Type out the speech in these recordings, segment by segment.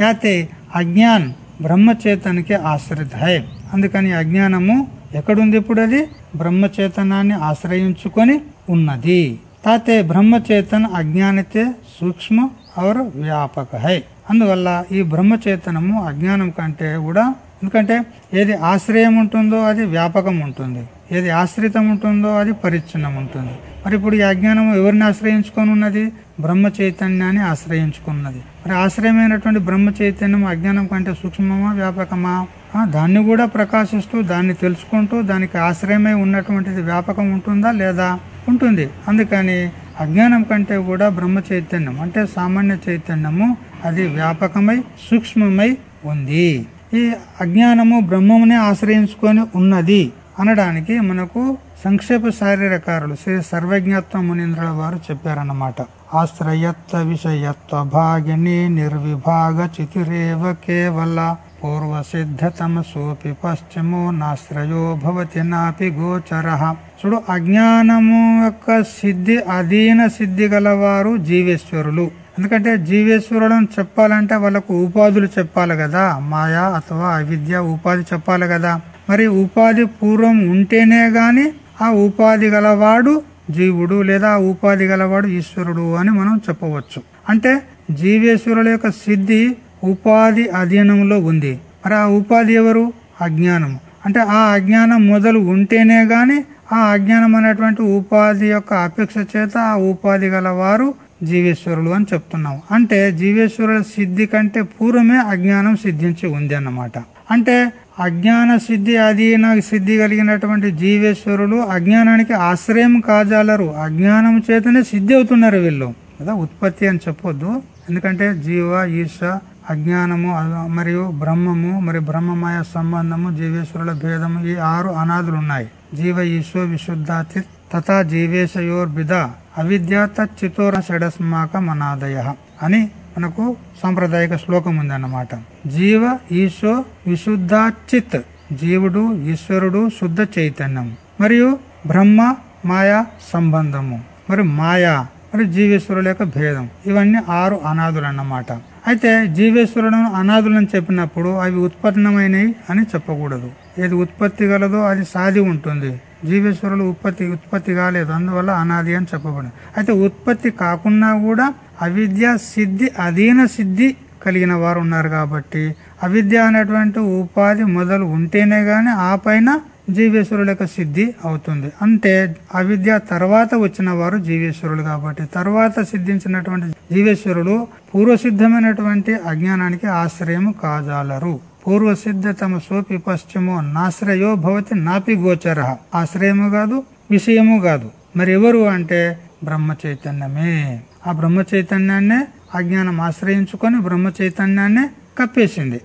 యాతే అజ్ఞాన్ బ్రహ్మచేతనకి ఆశ్రిత. హై అందుకని అజ్ఞానము ఎక్కడుంది ఇప్పుడు అది? బ్రహ్మచేతనాన్ని ఆశ్రయించుకొని ఉన్నది. తాతే బ్రహ్మచేతన అజ్ఞానితే సూక్ష్మ और వ్యాపక. హై అందువల్ల ఈ బ్రహ్మచేతనము అజ్ఞానం కంటే కూడా ఎందుకంటే ఏది ఆశ్రయం ఉంటుందో అది వ్యాపకం ఉంటుంది. ఏది ఆశ్రితం ఉంటుందో అది పరిచ్ఛిన్నం ఉంటుంది. మరి ఇప్పుడు ఈ అజ్ఞానం ఎవరిని ఆశ్రయించుకొని ఉన్నది? బ్రహ్మ చైతన్యాన్ని ఆశ్రయించుకున్నది. మరి ఆశ్రయమైనటువంటి బ్రహ్మ చైతన్యం అజ్ఞానం కంటే సూక్ష్మమా వ్యాపకమా? దాన్ని కూడా ప్రకాశిస్తూ దాన్ని తెలుసుకుంటూ దానికి ఆశ్రయమై ఉన్నటువంటిది వ్యాపకం ఉంటుందా లేదా? ఉంటుంది. అందుకని అజ్ఞానం కంటే కూడా బ్రహ్మ చైతన్యం అంటే సామాన్య చైతన్యము అది వ్యాపకమై సూక్ష్మమై ఉంది. ఈ అజ్ఞానము బ్రహ్మమునే ఆశ్రయించుకొని ఉన్నది అనడానికి మనకు సంక్షేప శారీరకారులు శ్రీ సర్వజ్ఞత్వ మునీంద్రుల వారు చెప్పారన్నమాట. ఆశ్రయత్వ విషయత్వ భాగిని నిర్విభాగ చితిరేవ కేవల పూర్వ సిద్ధతమ సోపి పశ్చిమో నాశ్రయో భవతి నాపి గోచర. చూడు అజ్ఞానము యొక్క సిద్ధి అధీన సిద్ధి గలవారు జీవేశ్వరులు. ఎందుకంటే జీవేశ్వరులను చెప్పాలంటే వాళ్ళకు ఉపాధులు చెప్పాలి కదా. మాయా అథవా అవిద్య ఉపాధి చెప్పాలి కదా. మరి ఉపాధి పూర్వం ఉంటేనే గాని ఆ ఉపాధి గలవాడు జీవుడు లేదా ఉపాధి గలవాడు ఈశ్వరుడు అని మనం చెప్పవచ్చు. అంటే జీవేశ్వరుల యొక్క సిద్ధి ఉపాధి అధీనంలో ఉంది. మరి ఆ ఉపాధి ఎవరు? అజ్ఞానం. అంటే ఆ అజ్ఞానం మొదలు ఉంటేనే గాని ఆ అజ్ఞానం అనేటువంటి ఉపాధి యొక్క అపేక్ష చేత ఆ ఉపాధి గలవారు జీవేశ్వరులు అని చెప్తున్నాం. అంటే జీవేశ్వరుల సిద్ధి కంటే పూర్వమే అజ్ఞానం సిద్ధించి ఉంది అన్నమాట. అంటే అజ్ఞాన సిద్ధి అధీన సిద్ధి కలిగినటువంటి జీవేశ్వరులు అజ్ఞానానికి ఆశ్రయం కాజాలరు. అజ్ఞానం చేతనే సిద్ధి అవుతున్నారు వీళ్ళు. కదా ఉత్పత్తి అని చెప్పొద్దు. ఎందుకంటే జీవ ఈశ అజ్ఞానము మరియు బ్రహ్మము మరి బ్రహ్మమయ సంబంధము జీవేశ్వరుల భేదము ఈ ఆరు అనాదులు ఉన్నాయి. జీవ ఈశ్వ విశుద్ధాతి తథా జీవేశయోర్భిద అవిద్య తచ్చితోర షడస్మాక మనాదయ అని మనకు సాంప్రదాయక శ్లోకం ఉందన్నమాట. జీవ ఈశో విశుద్ధాచిత్ జీవుడు ఈశ్వరుడు శుద్ధ చైతన్యం. మరియు బ్రహ్మ మాయా సంబంధము. మరి మాయా మరి జీవేశ్వరుల యొక్క భేదం. ఇవన్నీ ఆరు అనాథులు అన్నమాట అయితే జీవేశ్వరులను అనాథులను చెప్పినప్పుడు అవి ఉత్పన్నమైనవి అని చెప్పకూడదు. ఏది ఉత్పత్తి గలదో అది సాధి ఉంటుంది. జీవేశ్వరులు ఉత్పత్తి ఉత్పత్తి కాలేదు. అందువల్ల అనాది అని చెప్పబడింది. అయితే ఉత్పత్తి కాకున్నా కూడా అవిద్య సిద్ధి అధీన సిద్ధి కలిగిన వారు ఉన్నారు కాబట్టి అవిద్య అనేటువంటి ఉపాధి మొదలు ఉంటేనే గాని ఆ పైన జీవేశ్వరుల యొక్క సిద్ధి అవుతుంది. అంటే అవిద్య తర్వాత వచ్చిన వారు జీవేశ్వరులు కాబట్టి తర్వాత సిద్ధించినటువంటి జీవేశ్వరులు పూర్వసిద్ధమైనటువంటి అజ్ఞానానికి ఆశ్రయం కాజాలరు. పూర్వసిద్ధ తమ సోపి పశ్చిమో నాశ్రయో భవతి నాపి గోచర. ఆశ్రయము కాదు విషయము కాదు. మరి ఎవరు అంటే బ్రహ్మ చైతన్యమే ఆ బ్రహ్మ చైతన్యాన్నే అజ్ఞానం ఆశ్రయించుకొని బ్రహ్మ చైతన్యాన్నే కప్పేసింది.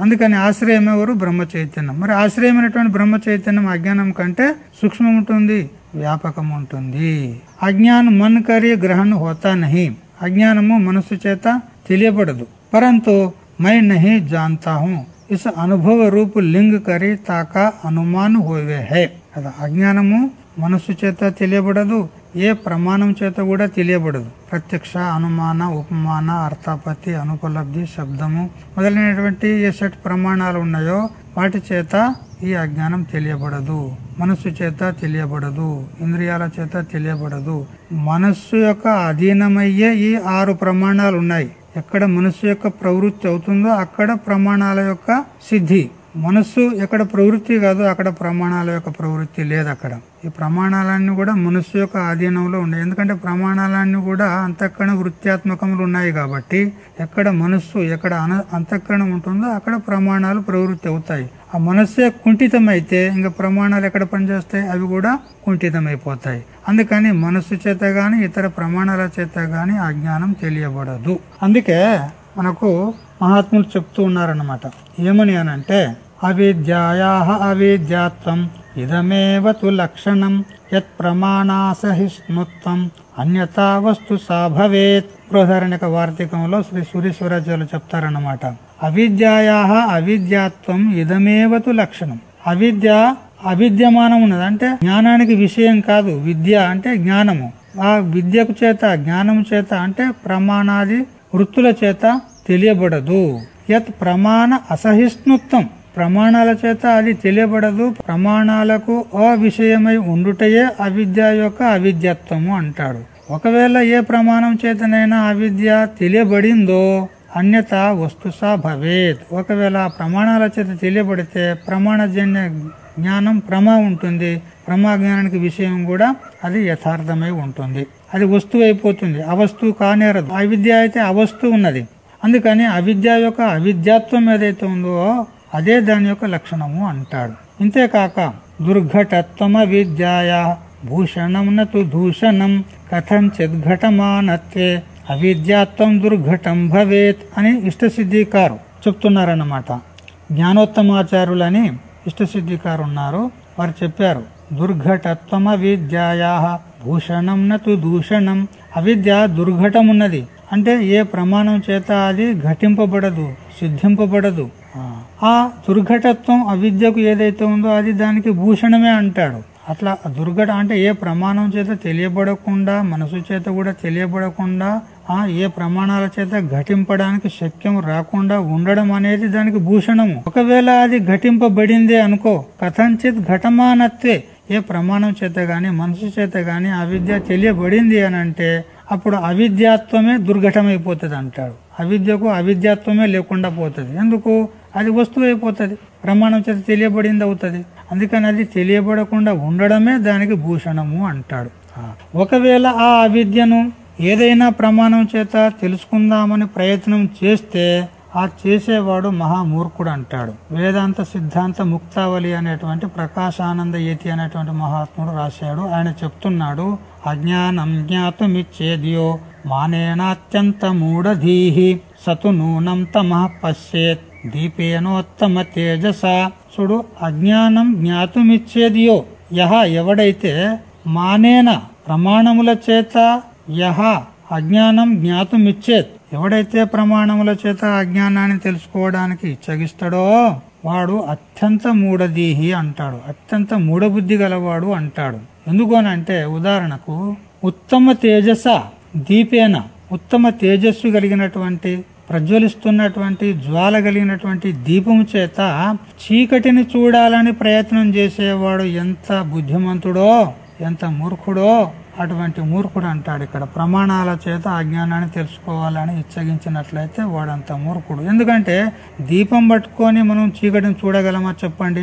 అందుకని ఆశ్రయం ఎవరు? బ్రహ్మ చైతన్యం మరి ఆశ్రయమైనటువంటి బ్రహ్మ చైతన్యం అజ్ఞానం కంటే సూక్ష్మం ఉంటుంది వ్యాపకం ఉంటుంది అజ్ఞానం మన్ కరి గ్రహణ హోతా నహి. అజ్ఞానము మనస్సు చేత తెలియబడదు. పరంతు మై నహి జాంతా హూ అనుభవ రూపు లింగ్ కరి తాక అనుమాన్ హోవే హై కదా అజ్ఞానము మనస్సు చేత తెలియబడదు ఏ ప్రమాణం చేత కూడా తెలియబడదు ప్రత్యక్ష అనుమాన ఉపమాన అర్థాపతి అనుపలబ్ధి శబ్దము మొదలైనటువంటి ఏ సెట్ ప్రమాణాలు ఉన్నాయో వాటి చేత ఈ అజ్ఞానం తెలియబడదు మనస్సు చేత తెలియబడదు ఇంద్రియాల చేత తెలియబడదు మనస్సు యొక్క అధీనమయ్యే ఈ ఆరు ప్రమాణాలు ఉన్నాయి ఎక్కడ మనస్సు యొక్క ప్రవృత్తి అవుతుందో అక్కడ ప్రమాణాల యొక్క సిద్ధి. మనస్సు ఎక్కడ ప్రవృత్తి కాదు అక్కడ ప్రమాణాల యొక్క ప్రవృత్తి లేదు అక్కడ. ఈ ప్రమాణాలన్నీ కూడా మనస్సు యొక్క ఆధీనంలో ఉన్నాయి. ఎందుకంటే ప్రమాణాలన్నీ కూడా అంతఃకరణ వృత్త్యాత్మకములు ఉన్నాయి కాబట్టి ఎక్కడ మనస్సు ఎక్కడ అన అంతఃకరణం ఉంటుందో అక్కడ ప్రమాణాలు ప్రవృత్తి అవుతాయి. ఆ మనస్సే కుంఠితమైతే ఇంకా ప్రమాణాలు ఎక్కడ పనిచేస్తాయి? అవి కూడా కుంఠితమైపోతాయి. అందుకని మనస్సు చేత గాని ఇతర ప్రమాణాల చేత గాని ఆ జ్ఞానం తెలియబడదు. అందుకే మనకు మహాత్ములు చెప్తూ ఉన్నారన్నమాట. ఏమని అనంటే అవిద్యాయా అవిద్యాత్వం ఇదమేవ తు లక్షణం యత్ ప్రమాణాసహిష్ణుత్వం అన్యతా వస్తు సాభవేత్ బృహదారణ్యక వార్తికంలో శ్రీ సూర్యశ్వరాచార్యులు చెప్తారన్నమాట. అవిద్యాయా అవిద్యాత్వం ఇదమేవ తు లక్షణం. అవిద్య అవిద్యమానం ఉన్నది. అంటే జ్ఞానానికి విషయం కాదు. విద్య అంటే జ్ఞానము. ఆ విద్యకు చేత జ్ఞానము చేత అంటే ప్రమాణాది వృత్తుల చేత తెలియబడదు. యత్ ప్రమాణ అసహిష్ణుత్వం ప్రమాణాల చేత అది తెలియబడదు. ప్రమాణాలకు అవిషయమై ఉండుటయే అవిద్య యొక్క అవిద్యత్వము అంటాడు. ఒకవేళ ఏ ప్రమాణం చేతనైనా అవిద్య తెలియబడిందో అన్యత వస్తుసా భవేత్. ఒకవేళ ప్రమాణాల చేత తెలియబడితే ప్రమాణజన్య జ్ఞానం ప్రమా ఉంటుంది. ప్రమా జ్ఞానానికి విషయం కూడా అది యథార్థమై ఉంటుంది. అది వస్తువు అయిపోతుంది అవస్తువు కానేరదు. అవిద్య అయితే అవస్తు ఉన్నది. అందుకని అవిద్య యొక్క అవిద్యాత్వం ఏదైతే ఉందో అదే దాని యొక్క లక్షణము అంటాడు. ఇంతేకాక దుర్ఘటత్వమ విద్యాయా భూషణం నతు దూషణం కథంచిత్ ఘటమానత్వే అవిద్యాత్వం దుర్ఘటం భవేత్ అని ఇష్టసిద్ధికారు చెప్తున్నారన్నమాట. జ్ఞానోత్తమాచార్యులని ఇష్టసిద్ధికారు ఉన్నారు వారు చెప్పారు దుర్ఘటత్వమ విద్యాయా భూషణం నతు దూషణం అవిద్య దుర్ఘటం ఉన్నది అంటే ఏ ప్రమాణం చేత అది ఘటింపబడదు సిద్ధింపబడదు ఆ దుర్ఘటత్వం అవిద్యకు ఏదైతే ఉందో అది దానికి భూషణమే అంటాడు. అట్లా దుర్ఘట అంటే ఏ ప్రమాణం చేత తెలియబడకుండా మనసు చేత కూడా తెలియబడకుండా ఆ ఏ ప్రమాణాల చేత ఘటింపడానికి శక్యం రాకుండా ఉండడం అనేది దానికి భూషణము. ఒకవేళ అది ఘటింపబడిందే అనుకో కథంచిత్ ఘటమానత్వే. ఏ ప్రమాణం చేత గాని మనసు చేత గాని అవిద్య తెలియబడింది అని అంటే అప్పుడు అవిద్యాత్వమే దుర్ఘటమైపోతుంది అంటాడు అవిద్యకు అవిద్యాత్వమే లేకుండా పోతుంది. ఎందుకు? అది వస్తువు అయిపోతుంది ప్రమాణం చేత తెలియబడింది అవుతుంది అందుకని అది తెలియబడకుండా ఉండడమే దానికి భూషణము అంటాడు. ఒకవేళ ఆ అవిద్యను ఏదైనా ప్రమాణం చేత తెలుసుకుందామని ప్రయత్నం చేస్తే ఆ చేసేవాడు మహామూర్ఖుడు అంటాడు వేదాంత సిద్ధాంత ముక్తావళి అనేటువంటి ప్రకాశానంద యతి అనేటువంటి మహాత్ముడు రాశాడు. ఆయన చెప్తున్నాడు అజ్ఞానం జ్ఞాతుమిచ్చేదియో మానేనాత్యంత మూఢధీహి సతు నూనం తమ పశ్చేత్ దీపేనోత్తమ తేజస. చూడు అజ్ఞానం జ్ఞాతుమిచ్చేదియో. యహ ఎవడైతే మానేన ప్రమాణముల చేత యహ అజ్ఞానం జ్ఞాతుమిచ్చేత్. ఎవడైతే ప్రమాణముల చేత అజ్ఞానాన్ని తెలుసుకోవడానికి ఇచ్చగిస్తాడో వాడు అత్యంత మూఢదీహి అంటాడు. అత్యంత మూఢబుద్ధి గలవాడు అంటాడు. ఎందుకోనంటే ఉదాహరణకు ఉత్తమ తేజస దీపేన ఉత్తమ తేజస్సు కలిగినటువంటి ప్రజ్వలిస్తున్నటువంటి జ్వాల కలిగినటువంటి దీపము చేత చీకటిని చూడాలని ప్రయత్నం చేసేవాడు ఎంత బుద్ధిమంతుడో ఎంత మూర్ఖుడో అటువంటి మూర్ఖుడు అంటాడు ఇక్కడ. ప్రమాణాల చేత అజ్ఞానాన్ని తెలుసుకోవాలని ఇచ్చగించినట్లయితే వాడంత మూర్ఖుడు. ఎందుకంటే దీపం పట్టుకొని మనం చీకటిని చూడగలమా చెప్పండి?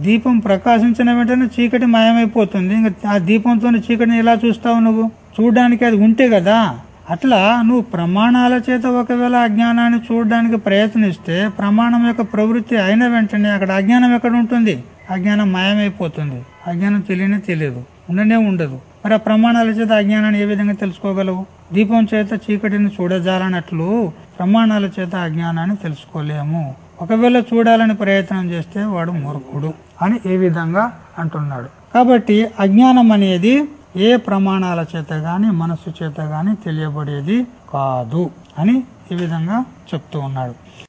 దీపం ప్రకాశించిన వెంటనే చీకటి మాయమైపోతుంది. ఇంకా ఆ దీపంతో చీకటిని ఎలా చూస్తావు నువ్వు? చూడడానికి అది ఉంటే కదా? అట్లా నువ్వు ప్రమాణాల చేత ఒకవేళ అజ్ఞానాన్ని చూడడానికి ప్రయత్నిస్తే ప్రమాణం యొక్క ప్రవృత్తి అయిన వెంటనే అక్కడ అజ్ఞానం ఎక్కడ ఉంటుంది? అజ్ఞానం మాయమైపోతుంది. అజ్ఞానం తెలియనే తెలియదు. ఉండనే ఉండదు. మరి ఆ ప్రమాణాల చేత అజ్ఞానాన్ని ఏ విధంగా తెలుసుకోగలవు? దీపం చేత చీకటిని చూడజాలనట్లు ప్రమాణాల చేత అజ్ఞానాన్ని తెలుసుకోలేము. ఒకవేళ చూడాలని ప్రయత్నం చేస్తే వాడు మూర్ఖుడు. అని ఏ విధంగా అంటున్నాడు. కాబట్టి అజ్ఞానం అనేది ఏ ప్రమాణాల చేత గాని మనస్సు చేత గాని తెలియబడేది కాదు అని ఈ విధంగా చెప్తూ ఉన్నాడు.